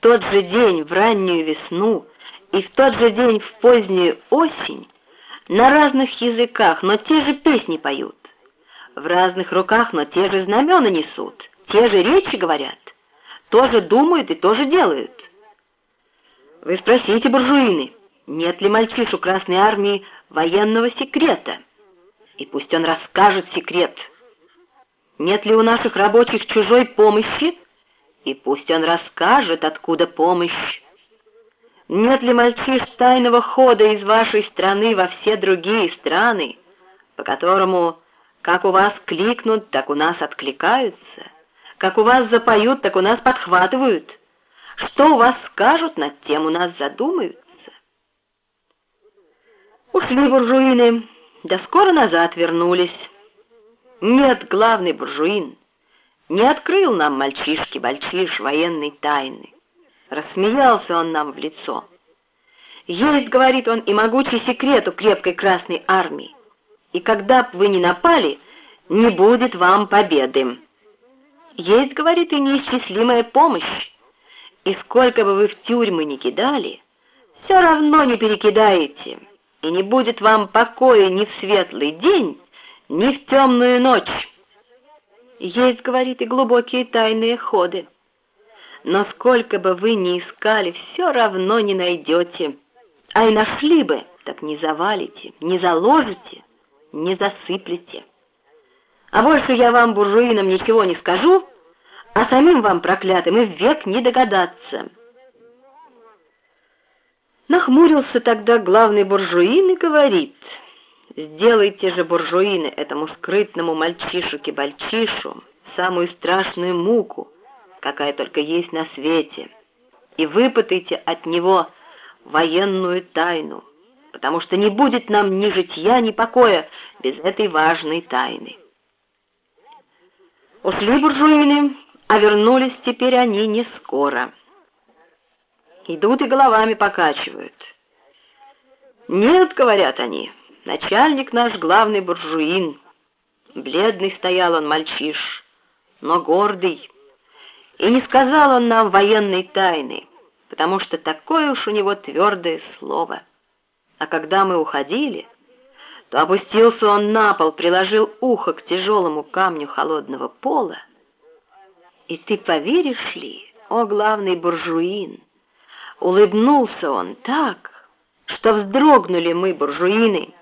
тот же день в раннюю весну и в тот же день в позднюю осень на разных языках, но те же песни поют, в разных руках, но те же знамена несут, те же речи говорят, тоже думают и тоже делают. Вы спросите, буржуины, нет ли мальчиш у Красной Армии военного секрета? И пусть он расскажет секрет. Нет ли у наших рабочих чужой помощи? И пусть он расскажет, откуда помощь. Нет ли мальчиш тайного хода из вашей страны во все другие страны, по которому, как у вас кликнут, так у нас откликаются, как у вас запоют, так у нас подхватывают, что у вас скажут, над тем у нас задумаются. Ушли буржуины, да скоро назад вернулись. Нет, главный буржуин, не открыл нам мальчишки-бальчиш военной тайны. Рассмеялся он нам в лицо. Есть, говорит он, и могучий секрет у крепкой Красной Армии. И когда б вы не напали, не будет вам победы. Есть, говорит, и неисчислимая помощь. И сколько бы вы в тюрьмы не кидали, все равно не перекидаете, и не будет вам покоя ни в светлый день, ни в темную ночь. Есть, говорит, и глубокие тайные ходы. Но сколько бы вы ни искали, все равно не найдете. А и нашли бы, так не завалите, не заложите, не засыплете. А больше я вам, буржуинам, ничего не скажу, а самим вам, проклятым, и век не догадаться». Нахмурился тогда главный буржуин и говорит, «Сделайте же, буржуины, этому скрытному мальчишуке-бальчишу самую страшную муку, какая только есть на свете, и выпытайте от него военную тайну, потому что не будет нам ни житья, ни покоя без этой важной тайны». Ушли буржуины, а вернулись теперь они не скоро. Идут и головами покачивают. «Нет, — говорят они, — начальник наш главный буржуин. Бледный стоял он мальчиш, но гордый. И не сказал он нам военной тайны, потому что такое уж у него твердое слово. А когда мы уходили, то опустился он на пол, приложил ухо к тяжелому камню холодного пола, и ты поверишь ли, о главный буржуин, улыбнулся он так, что вздрогнули мы, буржуины,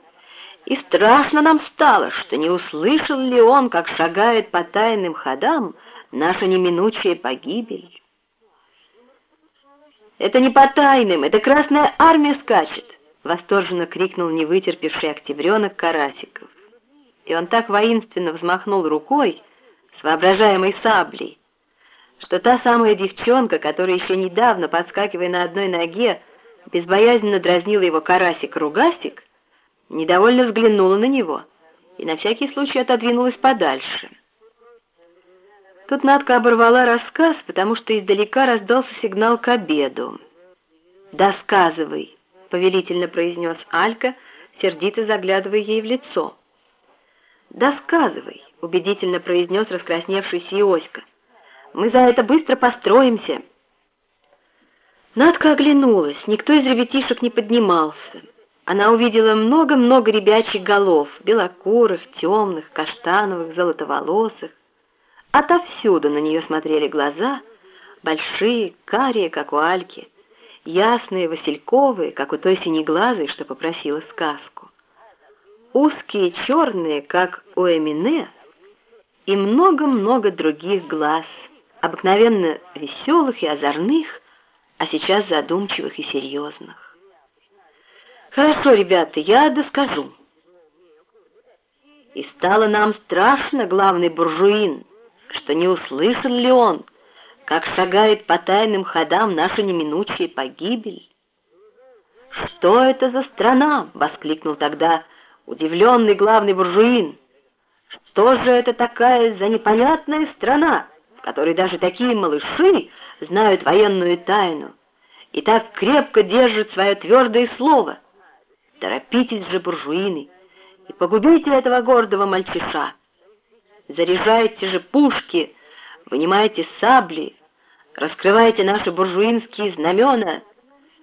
и страшно нам стало, что не услышал ли он, как шагает по тайным ходам наша неминучая погибель. «Это не по тайным, это Красная Армия скачет!» — восторженно крикнул невытерпевший октябренок Карасиков. И он так воинственно взмахнул рукой с воображаемой саблей, что та самая девчонка, которая еще недавно, подскакивая на одной ноге, безбоязненно дразнила его карасик-ругасик, недовольно взглянула на него и на всякий случай отодвинулась подальше. Тут Надка оборвала рассказ, потому что издалека раздался сигнал к обеду. «Досказывай», — повелительно произнес Алька, сердито заглядывая ей в лицо. «Досказывай», — убедительно произнес раскрасневшийся Иоська. Мы за это быстро построимся». Надка оглянулась, никто из ребятишек не поднимался. Она увидела много-много ребячьих голов, белокурых, темных, каштановых, золотоволосых. Отовсюду на нее смотрели глаза, большие, карие, как у Альки, ясные, васильковые, как у той синеглазой, что попросила сказку. Узкие, черные, как у Эмине, и много-много других глаз — обыкновенно веселых и озорных, а сейчас задумчивых и серьезных. «Хорошо, ребята, я доскажу». И стало нам страшно, главный буржуин, что не услышал ли он, как шагает по тайным ходам наша неминучая погибель. «Что это за страна?» — воскликнул тогда удивленный главный буржуин. «Что же это такая за непонятная страна?» в которой даже такие малыши знают военную тайну и так крепко держат свое твердое слово. Торопитесь же, буржуины, и погубите этого гордого мальчиша. Заряжайте же пушки, вынимайте сабли, Раскрывайте наши буржуинские знамена,